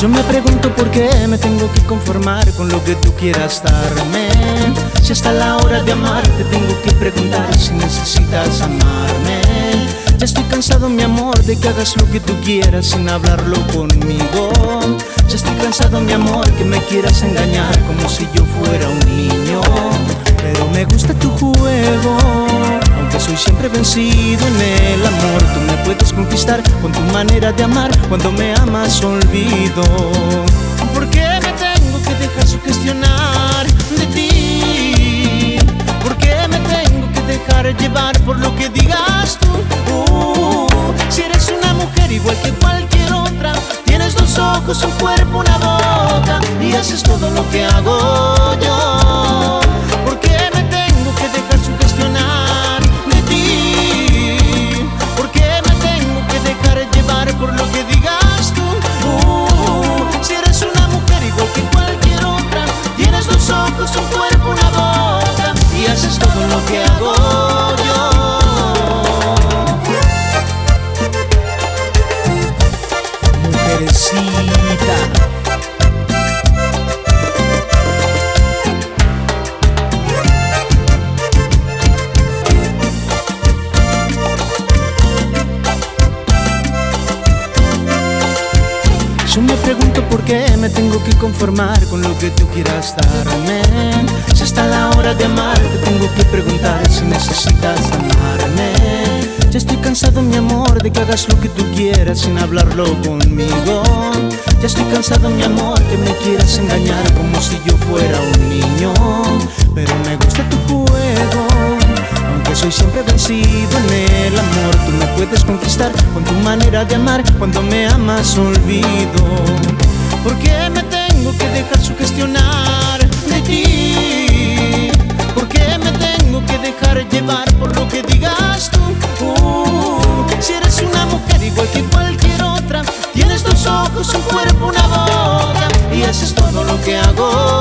Yo me pregunto por qué me tengo que conformar con lo que tú quieras darme. Si hasta la hora de amar te tengo que preguntar si necesitas amarme. Ya estoy cansado, mi amor, de que hagas lo que tú quieras sin hablarlo conmigo. Ya estoy cansado, mi amor, que me quieras engañar como si yo fuera un niño. Pero me gusta tu juego, aunque soy siempre vencido en el amor. Conquistar con tu manera de amar. Cuando me amas, olvido. ¿Por qué me tengo que dejar sugestionar de ti? ¿Por qué me tengo que dejar llevar por lo que digas tú? Uh, si eres una mujer igual que cualquier otra, tienes dos ojos, un cuerpo, Mujercita. Yo me pregunto por qué me tengo que conformar con lo que tú quieras darme. Si hasta la hora de amar te tengo que preguntar si necesitas amarme. Ya estoy cansado, mi amor, hagas lo que tú quieras sin hablarlo conmigo. Ya estoy cansado, mi amor, que me quieras engañar como si yo fuera un niño. Pero me gusta tu juego. Aunque soy siempre vencido en el amor, tú me puedes conquistar con tu manera de amar. Cuando me amas, olvido. ¿Por qué me tengo que dejar sugestionar de ti? Igual que cualquier otra, tienes dos ojos, un cuerpo, una boca y haces todo lo que hago.